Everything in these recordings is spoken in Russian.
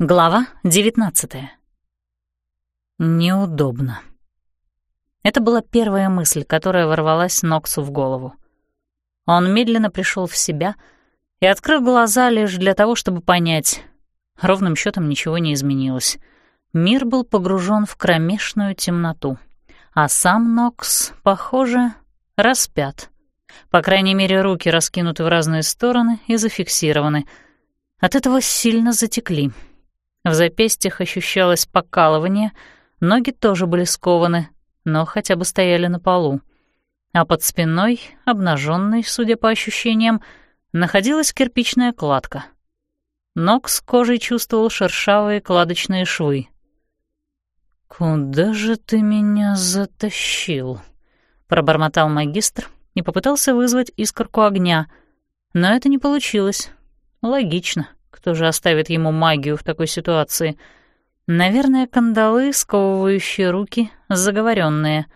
Глава 19 Неудобно. Это была первая мысль, которая ворвалась Ноксу в голову. Он медленно пришел в себя и открыл глаза лишь для того, чтобы понять. Ровным счетом ничего не изменилось. Мир был погружен в кромешную темноту, а сам Нокс, похоже, распят. По крайней мере, руки раскинуты в разные стороны и зафиксированы. От этого сильно затекли — в запястьях ощущалось покалывание, ноги тоже были скованы, но хотя бы стояли на полу. А под спиной, обнаженной, судя по ощущениям, находилась кирпичная кладка. Ног с кожей чувствовал шершавые кладочные швы. «Куда же ты меня затащил?» — пробормотал магистр и попытался вызвать искорку огня, но это не получилось. Логично. Кто же оставит ему магию в такой ситуации? Наверное, кандалы, сковывающие руки, заговоренные.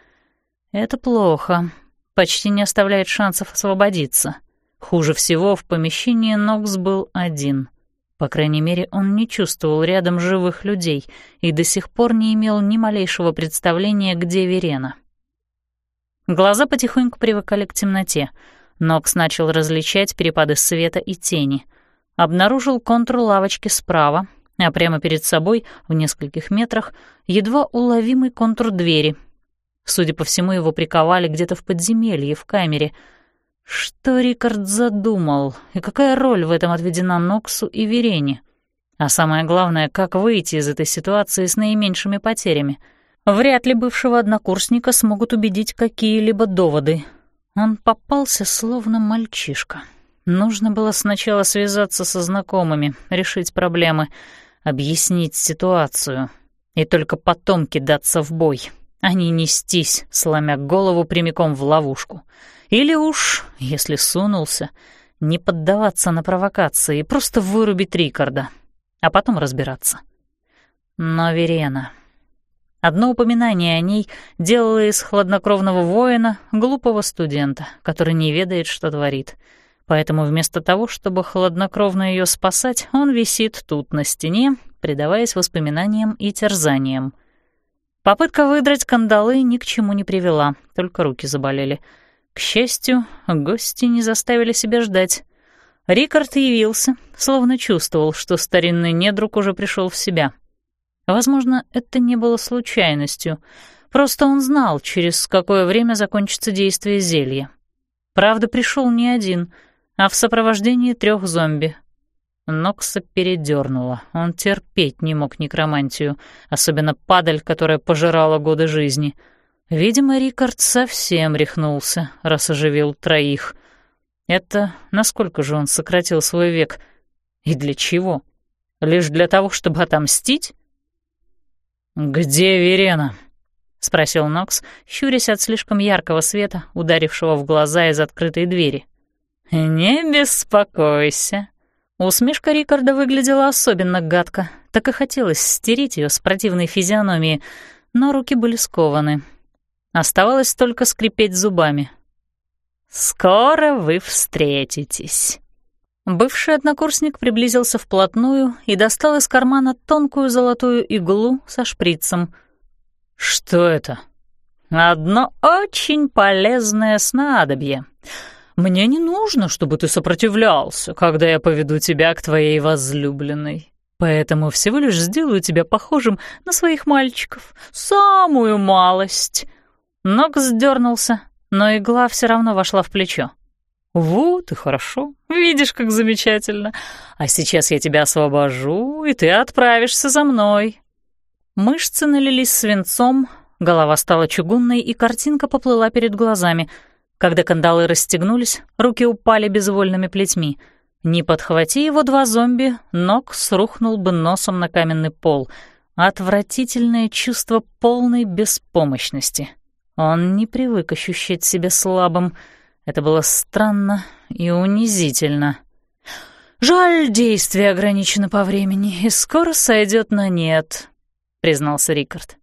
Это плохо. Почти не оставляет шансов освободиться. Хуже всего в помещении Нокс был один. По крайней мере, он не чувствовал рядом живых людей и до сих пор не имел ни малейшего представления, где Верена. Глаза потихоньку привыкали к темноте. Нокс начал различать перепады света и тени обнаружил контур лавочки справа, а прямо перед собой, в нескольких метрах, едва уловимый контур двери. Судя по всему, его приковали где-то в подземелье, в камере. Что Рикард задумал, и какая роль в этом отведена Ноксу и Верене? А самое главное, как выйти из этой ситуации с наименьшими потерями? Вряд ли бывшего однокурсника смогут убедить какие-либо доводы. Он попался словно мальчишка. Нужно было сначала связаться со знакомыми, решить проблемы, объяснить ситуацию, и только потом кидаться в бой, а не нестись, сломя голову прямиком в ловушку. Или уж, если сунулся, не поддаваться на провокации и просто вырубить Рикарда, а потом разбираться. Но Верена... Одно упоминание о ней делало из хладнокровного воина глупого студента, который не ведает, что творит — Поэтому вместо того, чтобы хладнокровно ее спасать, он висит тут на стене, предаваясь воспоминаниям и терзаниям. Попытка выдрать кандалы ни к чему не привела, только руки заболели. К счастью, гости не заставили себя ждать. Рикард явился, словно чувствовал, что старинный недруг уже пришел в себя. Возможно, это не было случайностью. Просто он знал, через какое время закончится действие зелья. Правда, пришел не один — а в сопровождении трех зомби. Нокса передернула. Он терпеть не мог некромантию, особенно падаль, которая пожирала годы жизни. Видимо, Рикард совсем рехнулся, раз оживил троих. Это насколько же он сократил свой век? И для чего? Лишь для того, чтобы отомстить? «Где Верена?» — спросил Нокс, щурясь от слишком яркого света, ударившего в глаза из открытой двери. «Не беспокойся». Усмешка Рикарда выглядела особенно гадко. Так и хотелось стереть ее с противной физиономии, но руки были скованы. Оставалось только скрипеть зубами. «Скоро вы встретитесь». Бывший однокурсник приблизился вплотную и достал из кармана тонкую золотую иглу со шприцем. «Что это?» «Одно очень полезное снадобье. Мне не нужно, чтобы ты сопротивлялся, когда я поведу тебя к твоей возлюбленной. Поэтому всего лишь сделаю тебя похожим на своих мальчиков. Самую малость». Ног сдернулся, но игла все равно вошла в плечо. «Вот и хорошо. Видишь, как замечательно. А сейчас я тебя освобожу, и ты отправишься за мной». Мышцы налились свинцом, голова стала чугунной, и картинка поплыла перед глазами — когда кандалы расстегнулись, руки упали безвольными плетьми. Не подхвати его два зомби, ног срухнул бы носом на каменный пол. Отвратительное чувство полной беспомощности. Он не привык ощущать себя слабым. Это было странно и унизительно. «Жаль, действие ограничено по времени и скоро сойдет на нет», — признался Рикард.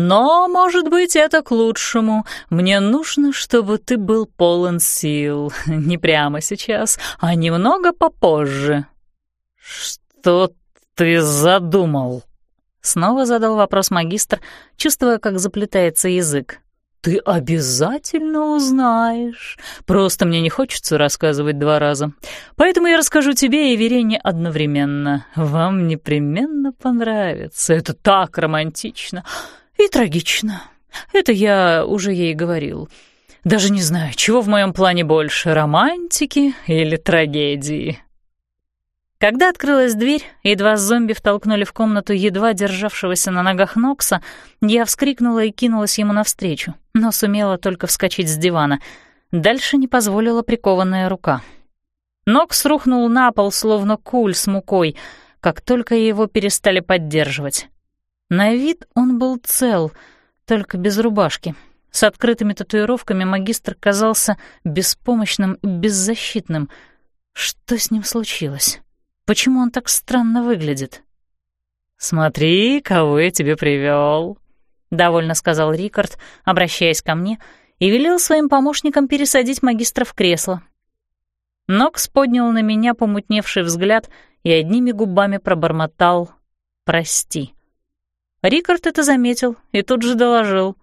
Но, может быть, это к лучшему. Мне нужно, чтобы ты был полон сил. Не прямо сейчас, а немного попозже. Что ты задумал?» Снова задал вопрос магистр, чувствуя, как заплетается язык. «Ты обязательно узнаешь. Просто мне не хочется рассказывать два раза. Поэтому я расскажу тебе и Верене одновременно. Вам непременно понравится. Это так романтично и трагично. Это я уже ей говорил. Даже не знаю, чего в моем плане больше, романтики или трагедии». Когда открылась дверь, и два зомби втолкнули в комнату едва державшегося на ногах Нокса, я вскрикнула и кинулась ему навстречу, но сумела только вскочить с дивана. Дальше не позволила прикованная рука. Нокс рухнул на пол, словно куль с мукой, как только его перестали поддерживать. На вид он был цел, только без рубашки. С открытыми татуировками магистр казался беспомощным и беззащитным. Что с ним случилось? Почему он так странно выглядит? «Смотри, кого я тебе привел, довольно сказал Рикард, обращаясь ко мне, и велел своим помощникам пересадить магистра в кресло. Нокс поднял на меня помутневший взгляд и одними губами пробормотал «Прости». Рикард это заметил и тут же доложил.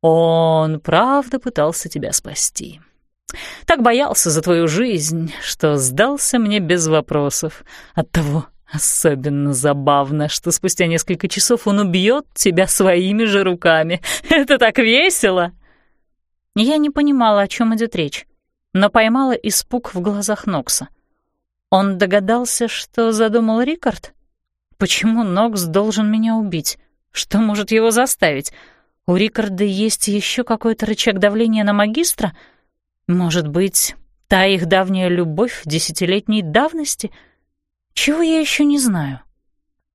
«Он правда пытался тебя спасти». Так боялся за твою жизнь, что сдался мне без вопросов. Оттого особенно забавно, что спустя несколько часов он убьет тебя своими же руками. Это так весело!» Я не понимала, о чем идет речь, но поймала испуг в глазах Нокса. Он догадался, что задумал Рикард? Почему Нокс должен меня убить? Что может его заставить? У Рикарда есть еще какой-то рычаг давления на магистра — может быть, та их давняя любовь десятилетней давности? Чего я еще не знаю?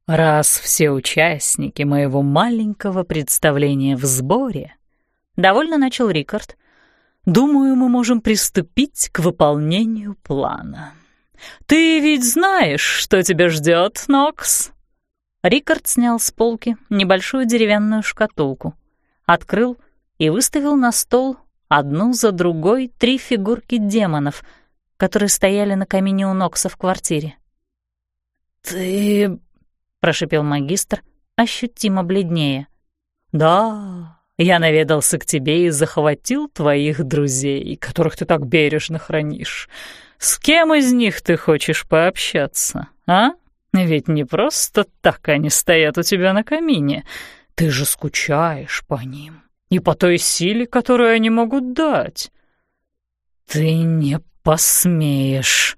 Раз все участники моего маленького представления в сборе, довольно начал Рикард, думаю, мы можем приступить к выполнению плана. Ты ведь знаешь, что тебя ждет, Нокс? Рикард снял с полки небольшую деревянную шкатулку, открыл и выставил на стол одну за другой три фигурки демонов, которые стояли на камине у Нокса в квартире. «Ты...» — прошипел магистр, ощутимо бледнее. «Да, я наведался к тебе и захватил твоих друзей, которых ты так бережно хранишь. С кем из них ты хочешь пообщаться, а? Ведь не просто так они стоят у тебя на камине. Ты же скучаешь по ним и по той силе, которую они могут дать. Ты не посмеешь,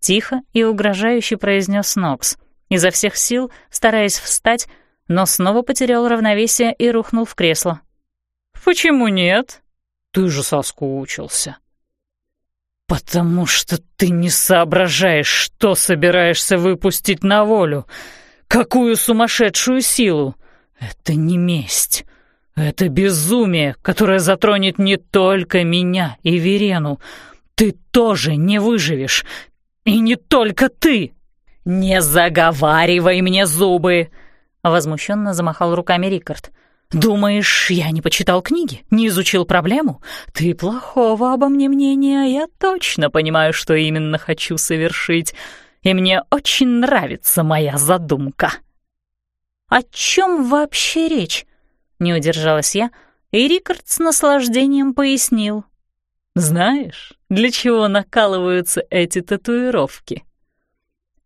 тихо и угрожающе произнес Нокс, изо всех сил стараясь встать, но снова потерял равновесие и рухнул в кресло. Почему нет? Ты же соскучился. Потому что ты не соображаешь, что собираешься выпустить на волю. Какую сумасшедшую силу! Это не месть. Это безумие, которое затронет не только меня и Верену. Ты тоже не выживешь. И не только ты. Не заговаривай мне зубы, возмущенно замахал руками Рикард. «Думаешь, я не почитал книги, не изучил проблему? Ты плохого обо мне мнения, я точно понимаю, что именно хочу совершить, и мне очень нравится моя задумка». «О чем вообще речь?» Не удержалась я, и Рикард с наслаждением пояснил. «Знаешь, для чего накалываются эти татуировки?»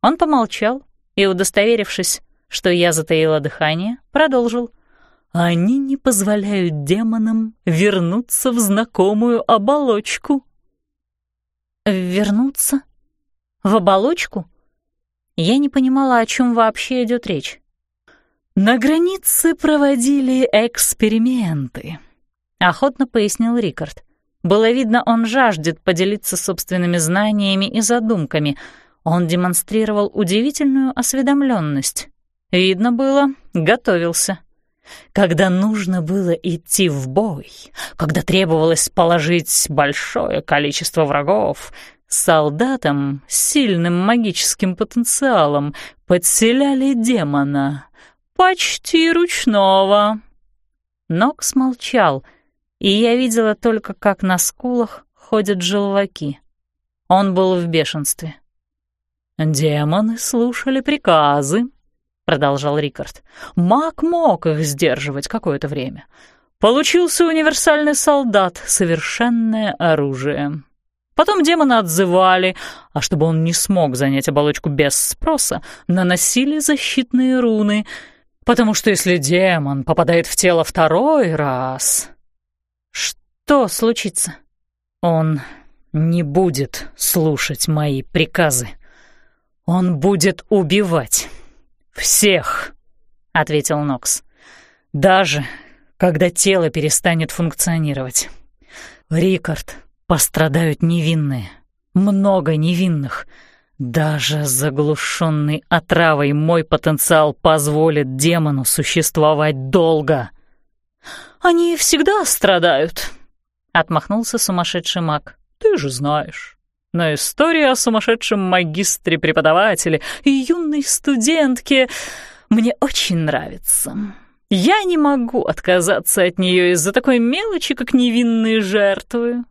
Он помолчал и, удостоверившись, что я затаила дыхание, продолжил. «Они не позволяют демонам вернуться в знакомую оболочку». «Вернуться? В оболочку?» Я не понимала, о чем вообще идет речь. «На границе проводили эксперименты», — охотно пояснил Рикард. Было видно, он жаждет поделиться собственными знаниями и задумками. Он демонстрировал удивительную осведомленность. Видно было, готовился. Когда нужно было идти в бой, когда требовалось положить большое количество врагов, солдатам с сильным магическим потенциалом подселяли демона — «Почти ручного». Нокс молчал, и я видела только, как на скулах ходят желваки. Он был в бешенстве. Демоны слушали приказы, — продолжал Рикард. «Маг мог их сдерживать какое-то время. Получился универсальный солдат, совершенное оружие. Потом демона отзывали, а чтобы он не смог занять оболочку без спроса, наносили защитные руны, потому что если демон попадает в тело второй раз... Что случится? Он не будет слушать мои приказы. Он будет убивать всех, — ответил Нокс. Даже когда тело перестанет функционировать. Рикард, пострадают невинные, много невинных. Даже заглушенный отравой мой потенциал позволит демону существовать долго. «Они всегда страдают», — отмахнулся сумасшедший маг. «Ты же знаешь». Но история о сумасшедшем магистре-преподавателе и юной студентке мне очень нравится. Я не могу отказаться от нее из-за такой мелочи, как невинные жертвы.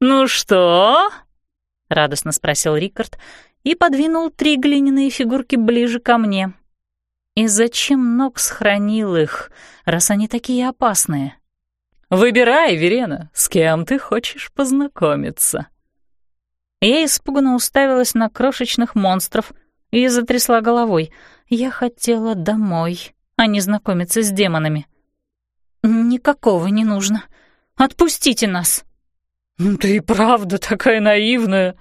«Ну что?» — радостно спросил Рикард и подвинул три глиняные фигурки ближе ко мне. «И зачем Нокс хранил их, раз они такие опасные?» «Выбирай, Верена, с кем ты хочешь познакомиться». Я испуганно уставилась на крошечных монстров и затрясла головой. Я хотела домой а не знакомиться с демонами. «Никакого не нужно. Отпустите нас!» «Ну ты и правда такая наивная!»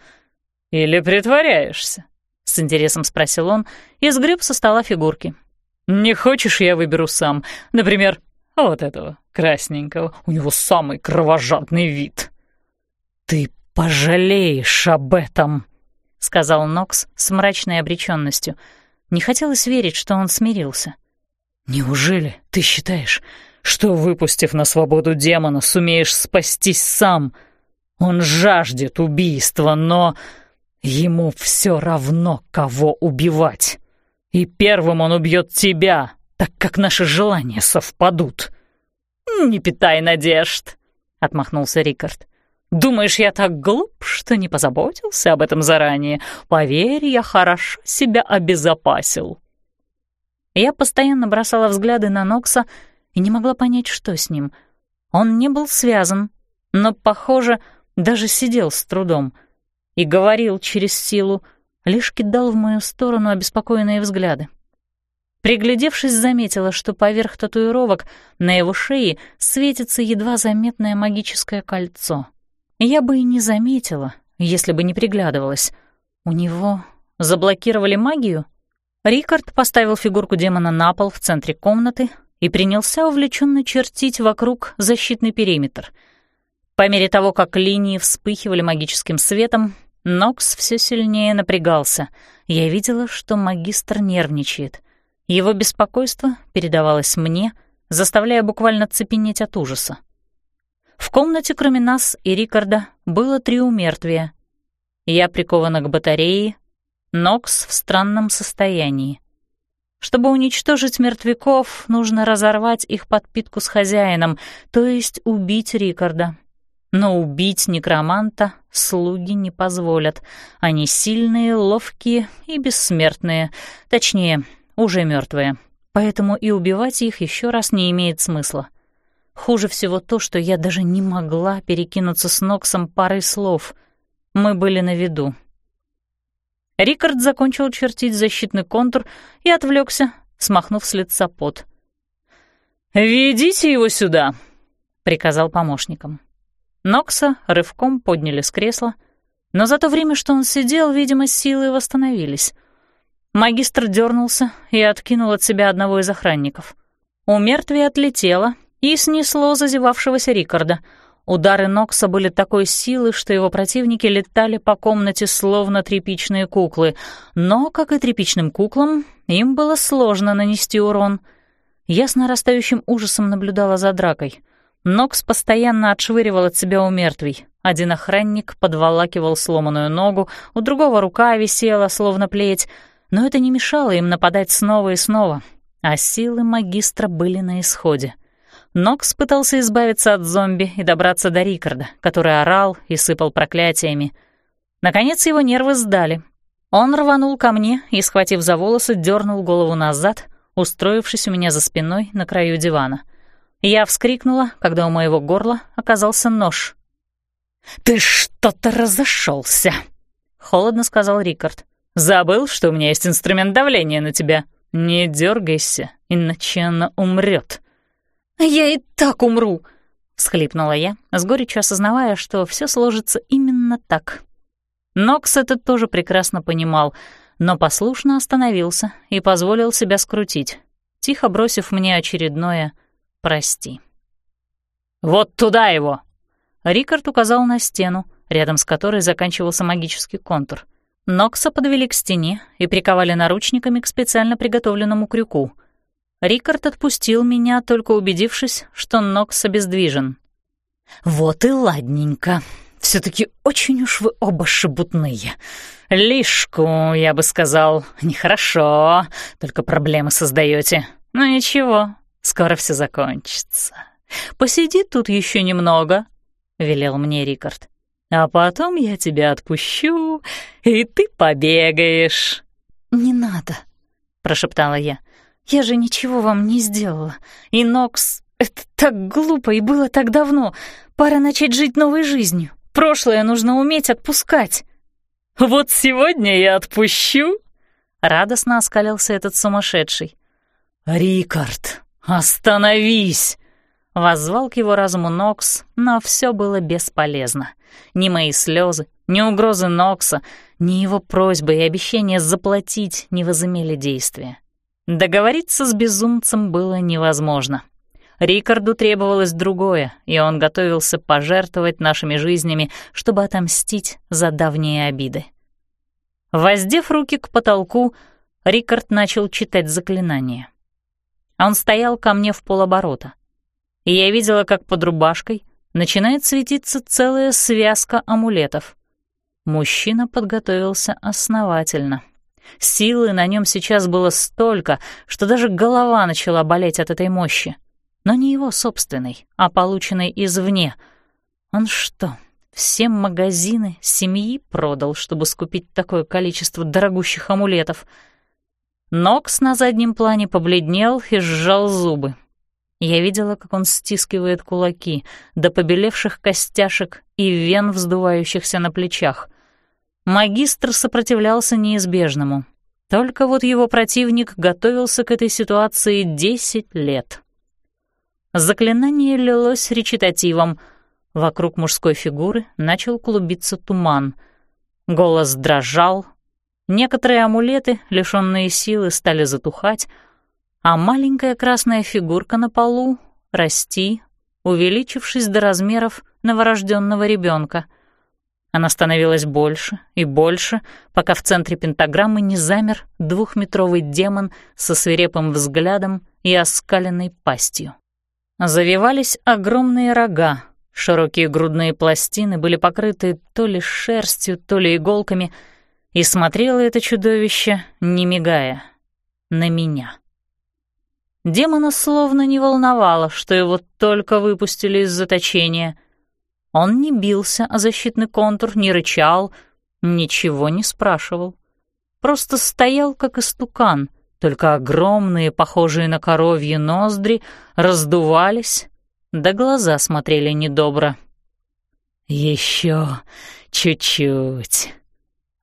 «Или притворяешься?» — с интересом спросил он и сгреб со стола фигурки. «Не хочешь, я выберу сам. Например, вот этого, красненького. У него самый кровожадный вид». «Ты пожалеешь об этом!» — сказал Нокс с мрачной обреченностью. Не хотелось верить, что он смирился. «Неужели ты считаешь, что, выпустив на свободу демона, сумеешь спастись сам? Он жаждет убийства, но ему все равно, кого убивать. И первым он убьет тебя, так как наши желания совпадут». «Не питай надежд», — отмахнулся Рикард. «Думаешь, я так глуп, что не позаботился об этом заранее? Поверь, я хорошо себя обезопасил». Я постоянно бросала взгляды на Нокса и не могла понять, что с ним. Он не был связан, но, похоже, даже сидел с трудом и говорил через силу, лишь кидал в мою сторону обеспокоенные взгляды. Приглядевшись, заметила, что поверх татуировок на его шее светится едва заметное магическое кольцо. Я бы и не заметила, если бы не приглядывалась. У него заблокировали магию? Рикард поставил фигурку демона на пол в центре комнаты и принялся увлеченно чертить вокруг защитный периметр. По мере того, как линии вспыхивали магическим светом, Нокс все сильнее напрягался. Я видела, что магистр нервничает. Его беспокойство передавалось мне, заставляя буквально цепенеть от ужаса. В комнате, кроме нас и Рикарда, было три умертвия. Я прикована к батарее, Нокс в странном состоянии. Чтобы уничтожить мертвяков, нужно разорвать их подпитку с хозяином, то есть убить Рикарда. Но убить некроманта слуги не позволят. Они сильные, ловкие и бессмертные. Точнее, уже мертвые. Поэтому и убивать их еще раз не имеет смысла. Хуже всего то, что я даже не могла перекинуться с Ноксом парой слов. Мы были на виду, Рикард закончил чертить защитный контур и отвлекся, смахнув с лица пот. «Ведите его сюда», — приказал помощникам. Нокса рывком подняли с кресла, но за то время, что он сидел, видимо, силы восстановились. Магистр дернулся и откинул от себя одного из охранников. У мертвия отлетело и снесло зазевавшегося Рикарда — Удары Нокса были такой силы, что его противники летали по комнате словно тряпичные куклы, но, как и тряпичным куклам, им было сложно нанести урон. Я с нарастающим ужасом наблюдала за дракой. Нокс постоянно отшвыривал от себя у. Один охранник подволакивал сломанную ногу, у другого рука висела, словно плеть, но это не мешало им нападать снова и снова, а силы магистра были на исходе. Нокс пытался избавиться от зомби и добраться до Рикарда, который орал и сыпал проклятиями. Наконец его нервы сдали. Он рванул ко мне и, схватив за волосы, дернул голову назад, устроившись у меня за спиной на краю дивана. Я вскрикнула, когда у моего горла оказался нож. «Ты что-то разошелся, холодно сказал Рикард. «Забыл, что у меня есть инструмент давления на тебя? Не дергайся, иначе она умрет. «Я и так умру!» — всхлипнула я, с горечью осознавая, что все сложится именно так. Нокс это тоже прекрасно понимал, но послушно остановился и позволил себя скрутить, тихо бросив мне очередное «прости». «Вот туда его!» Рикард указал на стену, рядом с которой заканчивался магический контур. Нокса подвели к стене и приковали наручниками к специально приготовленному крюку. Рикард отпустил меня, только убедившись, что Нокс обездвижен. «Вот и ладненько. все таки очень уж вы оба шебутные. Лишку, я бы сказал, нехорошо, только проблемы создаете. Но ничего, скоро все закончится. Посиди тут еще немного», — велел мне Рикард. «А потом я тебя отпущу, и ты побегаешь». «Не надо», — прошептала я. Я же ничего вам не сделала. И Нокс... Это так глупо и было так давно. Пора начать жить новой жизнью. Прошлое нужно уметь отпускать. Вот сегодня я отпущу. Радостно оскалился этот сумасшедший. «Рикард, остановись!» Воззвал к его разуму Нокс, но все было бесполезно. Ни мои слезы, ни угрозы Нокса, ни его просьбы и обещания заплатить не возымели действия. Договориться с безумцем было невозможно. Рикарду требовалось другое, и он готовился пожертвовать нашими жизнями, чтобы отомстить за давние обиды. Воздев руки к потолку, Рикард начал читать заклинание. Он стоял ко мне в полоборота, и я видела, как под рубашкой начинает светиться целая связка амулетов. Мужчина подготовился основательно — Силы на нем сейчас было столько, что даже голова начала болеть от этой мощи. Но не его собственной, а полученной извне. Он что, все магазины семьи продал, чтобы скупить такое количество дорогущих амулетов? Нокс на заднем плане побледнел и сжал зубы. Я видела, как он стискивает кулаки до побелевших костяшек и вен, вздувающихся на плечах — Магистр сопротивлялся неизбежному. Только вот его противник готовился к этой ситуации десять лет. Заклинание лилось речитативом. Вокруг мужской фигуры начал клубиться туман. Голос дрожал. Некоторые амулеты, лишённые силы, стали затухать, а маленькая красная фигурка на полу — расти, увеличившись до размеров новорожденного ребенка — она становилась больше и больше, пока в центре пентаграммы не замер двухметровый демон со свирепым взглядом и оскаленной пастью. Завивались огромные рога, широкие грудные пластины были покрыты то ли шерстью, то ли иголками, и смотрело это чудовище, не мигая, на меня. Демона словно не волновало, что его только выпустили из заточения — он не бился о защитный контур, не рычал, ничего не спрашивал. Просто стоял, как истукан, только огромные, похожие на коровьи ноздри, раздувались, да глаза смотрели недобро. «Еще чуть-чуть».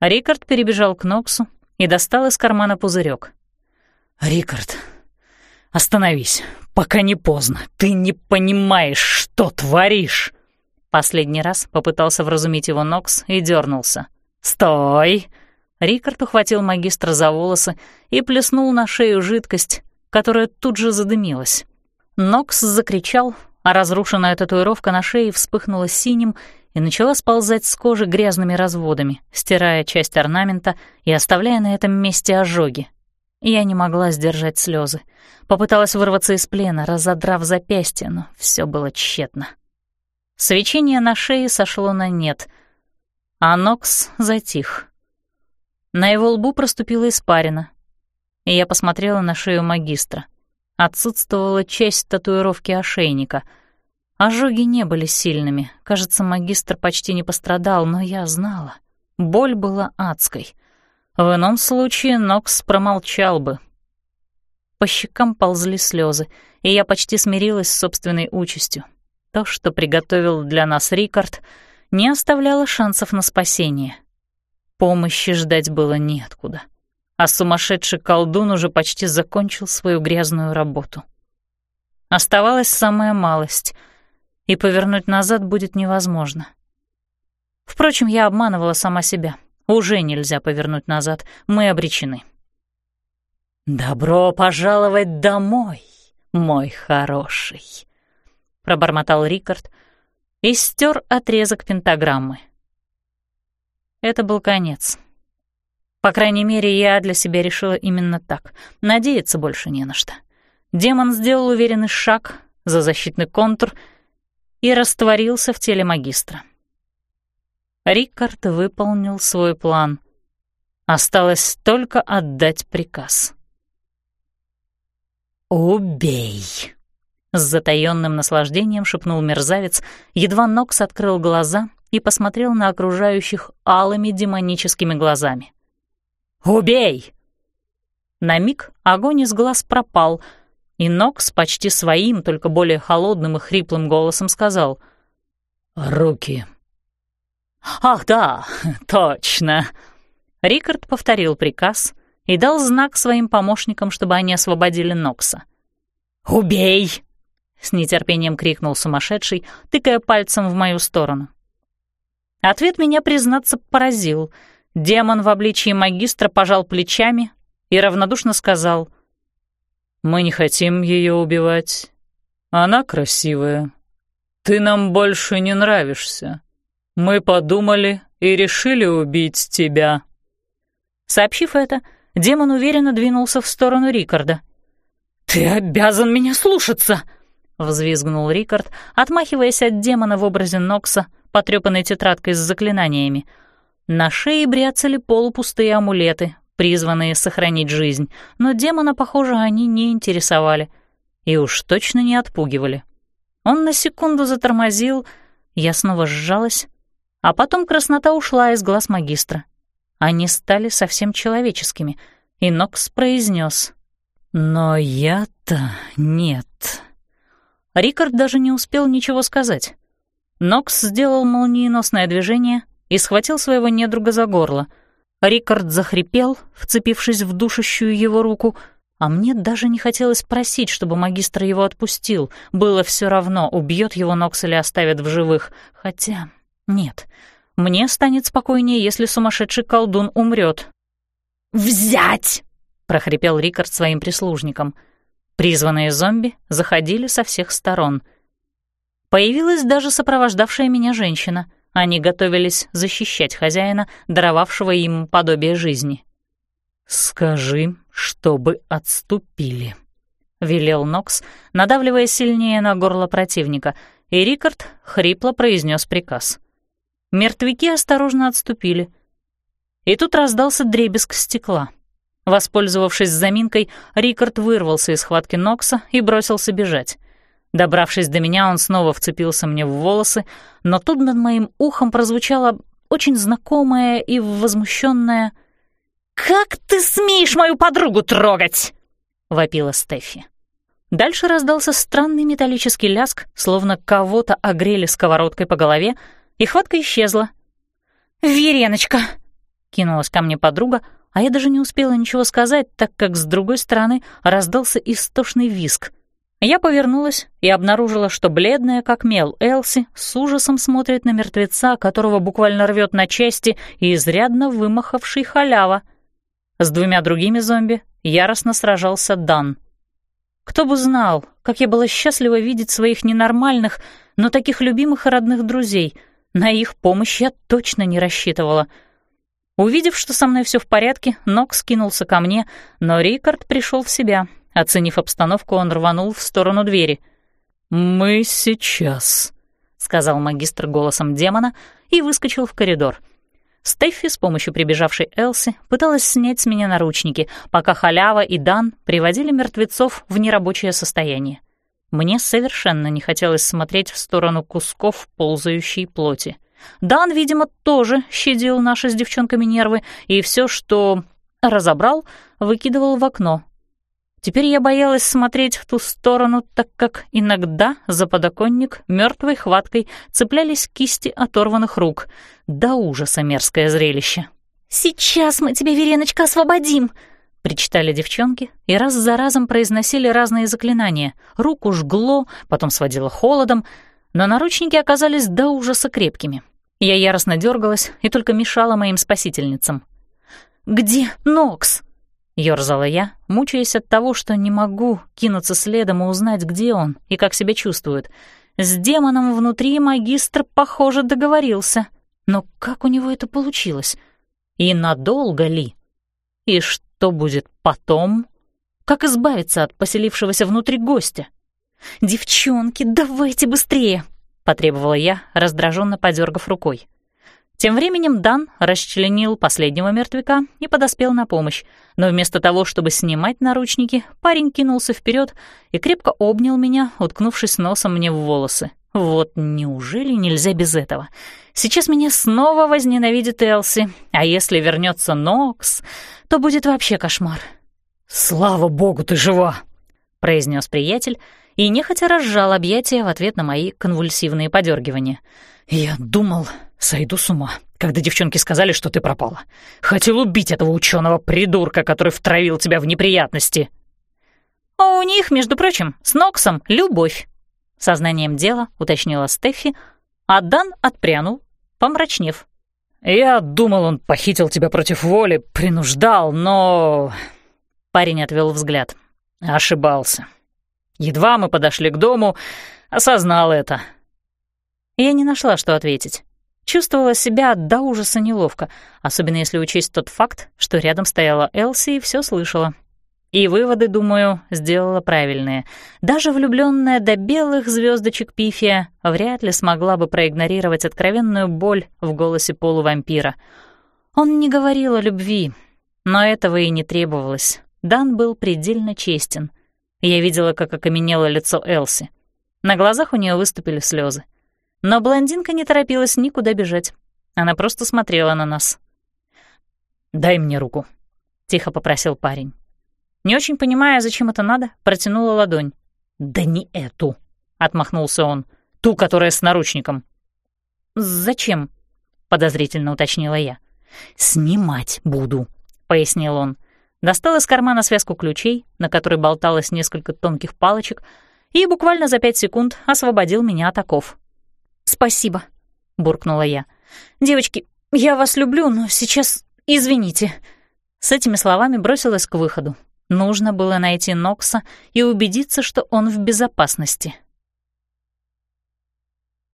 Рикард перебежал к Ноксу и достал из кармана пузырек. «Рикард, остановись, пока не поздно. Ты не понимаешь, что творишь!» Последний раз попытался вразумить его Нокс и дернулся. «Стой!» Рикард ухватил магистра за волосы и плеснул на шею жидкость, которая тут же задымилась. Нокс закричал, а разрушенная татуировка на шее вспыхнула синим и начала сползать с кожи грязными разводами, стирая часть орнамента и оставляя на этом месте ожоги. Я не могла сдержать слезы. Попыталась вырваться из плена, разодрав запястье, но все было тщетно. Свечение на шее сошло на нет, а Нокс затих. На его лбу проступила испарина, и я посмотрела на шею магистра. Отсутствовала часть татуировки ошейника. Ожоги не были сильными. Кажется, магистр почти не пострадал, но я знала. Боль была адской. В ином случае Нокс промолчал бы. По щекам ползли слезы, и я почти смирилась с собственной участью. То, что приготовил для нас Рикард, не оставляло шансов на спасение. Помощи ждать было неоткуда. А сумасшедший колдун уже почти закончил свою грязную работу. Оставалась самая малость, и повернуть назад будет невозможно. Впрочем, я обманывала сама себя. Уже нельзя повернуть назад, мы обречены. «Добро пожаловать домой, мой хороший», — пробормотал Рикард и стер отрезок пентаграммы. Это был конец. По крайней мере, я для себя решила именно так. Надеяться больше не на что. Демон сделал уверенный шаг за защитный контур и растворился в теле магистра. Рикард выполнил свой план. Осталось только отдать приказ. «Убей!» С затаённым наслаждением шепнул мерзавец, едва Нокс открыл глаза и посмотрел на окружающих алыми демоническими глазами. «Убей!» На миг огонь из глаз пропал, и Нокс почти своим, только более холодным и хриплым голосом сказал «Руки». «Ах да, точно!» Рикард повторил приказ и дал знак своим помощникам, чтобы они освободили Нокса. «Убей!» — с нетерпением крикнул сумасшедший, тыкая пальцем в мою сторону. Ответ меня, признаться, поразил. Демон в обличии магистра пожал плечами и равнодушно сказал, «Мы не хотим ее убивать. Она красивая. Ты нам больше не нравишься. Мы подумали и решили убить тебя». Сообщив это, демон уверенно двинулся в сторону Рикарда. «Ты обязан меня слушаться!» — взвизгнул Рикард, отмахиваясь от демона в образе Нокса, потрёпанной тетрадкой с заклинаниями. На шее бряцали полупустые амулеты, призванные сохранить жизнь, но демона, похоже, они не интересовали и уж точно не отпугивали. Он на секунду затормозил, я снова сжалась, а потом краснота ушла из глаз магистра. Они стали совсем человеческими, и Нокс произнес: «Но я-то нет». Рикард даже не успел ничего сказать. Нокс сделал молниеносное движение и схватил своего недруга за горло. Рикард захрипел, вцепившись в душащую его руку, а мне даже не хотелось просить, чтобы магистр его отпустил. Было все равно, убьет его Нокс или оставит в живых. Хотя нет, мне станет спокойнее, если сумасшедший колдун умрет. «Взять!» прохрипел Рикард своим прислужникам. Призванные зомби заходили со всех сторон. Появилась даже сопровождавшая меня женщина. Они готовились защищать хозяина, даровавшего им подобие жизни. «Скажи, чтобы отступили», — велел Нокс, надавливая сильнее на горло противника, и Рикард хрипло произнес приказ. Мертвяки осторожно отступили. И тут раздался дребезг стекла — Воспользовавшись заминкой, Рикард вырвался из схватки Нокса и бросился бежать. Добравшись до меня, он снова вцепился мне в волосы, но тут над моим ухом прозвучало очень знакомое и возмущенное «Как ты смеешь мою подругу трогать?» — вопила Стефи. Дальше раздался странный металлический ляск, словно кого-то огрели сковородкой по голове, и хватка исчезла. «Вереночка!» — кинулась ко мне подруга, а я даже не успела ничего сказать, так как с другой стороны раздался истошный виск. Я повернулась и обнаружила, что бледная, как мел, Элси с ужасом смотрит на мертвеца, которого буквально рвет на части и изрядно вымахавший халява. С двумя другими зомби яростно сражался Дан. Кто бы знал, как я была счастлива видеть своих ненормальных, но таких любимых и родных друзей. На их помощь я точно не рассчитывала — Увидев, что со мной все в порядке, Нокс кинулся ко мне, но Рикард пришел в себя. Оценив обстановку, он рванул в сторону двери. «Мы сейчас», — сказал магистр голосом демона и выскочил в коридор. Стеффи с помощью прибежавшей Элси пыталась снять с меня наручники, пока Халява и Дан приводили мертвецов в нерабочее состояние. Мне совершенно не хотелось смотреть в сторону кусков ползающей плоти. Дан, видимо, тоже щадил наши с девчонками нервы, и все, что разобрал, выкидывал в окно. Теперь я боялась смотреть в ту сторону, так как иногда за подоконник мертвой хваткой цеплялись кисти оторванных рук. До ужаса мерзкое зрелище. «Сейчас мы тебя, Вереночка, освободим!» — причитали девчонки и раз за разом произносили разные заклинания. Руку жгло, потом сводило холодом, но наручники оказались до ужаса крепкими. Я яростно дергалась и только мешала моим спасительницам. «Где Нокс?» — ёрзала я, мучаясь от того, что не могу кинуться следом и узнать, где он и как себя чувствует. С демоном внутри магистр, похоже, договорился. Но как у него это получилось? И надолго ли? И что будет потом? Как избавиться от поселившегося внутри гостя? «Девчонки, давайте быстрее!» — потребовала я, раздраженно подергав рукой. Тем временем Дан расчленил последнего мертвяка и подоспел на помощь, но вместо того, чтобы снимать наручники, парень кинулся вперед и крепко обнял меня, уткнувшись носом мне в волосы. Вот неужели нельзя без этого? Сейчас меня снова возненавидит Элси, а если вернется Нокс, то будет вообще кошмар. «Слава богу, ты жива!» — произнес приятель и нехотя разжал объятия в ответ на мои конвульсивные подергивания. «Я думал, сойду с ума, когда девчонки сказали, что ты пропала. Хотел убить этого ученого придурка, который втравил тебя в неприятности». «А у них, между прочим, с Ноксом любовь», — сознанием дела уточнила Стефи, а Дан отпрянул, помрачнев. «Я думал, он похитил тебя против воли, принуждал, но...» Парень отвел взгляд. «Ошибался. Едва мы подошли к дому, осознал это. Я не нашла, что ответить. Чувствовала себя до ужаса неловко, особенно если учесть тот факт, что рядом стояла Элси и все слышала. И выводы, думаю, сделала правильные. Даже влюбленная до белых звездочек Пифия вряд ли смогла бы проигнорировать откровенную боль в голосе полувампира. Он не говорил о любви, но этого и не требовалось. Дан был предельно честен. Я видела, как окаменело лицо Элси. На глазах у нее выступили слезы. Но блондинка не торопилась никуда бежать. Она просто смотрела на нас. «Дай мне руку», — тихо попросил парень. Не очень понимая, зачем это надо, протянула ладонь. «Да не эту», — отмахнулся он. «Ту, которая с наручником». «Зачем?» — подозрительно уточнила я. «Снимать буду», — пояснил он достал из кармана связку ключей, на которой болталось несколько тонких палочек, и буквально за пять секунд освободил меня от оков. «Спасибо», — буркнула я. «Девочки, я вас люблю, но сейчас извините». С этими словами бросилась к выходу. Нужно было найти Нокса и убедиться, что он в безопасности.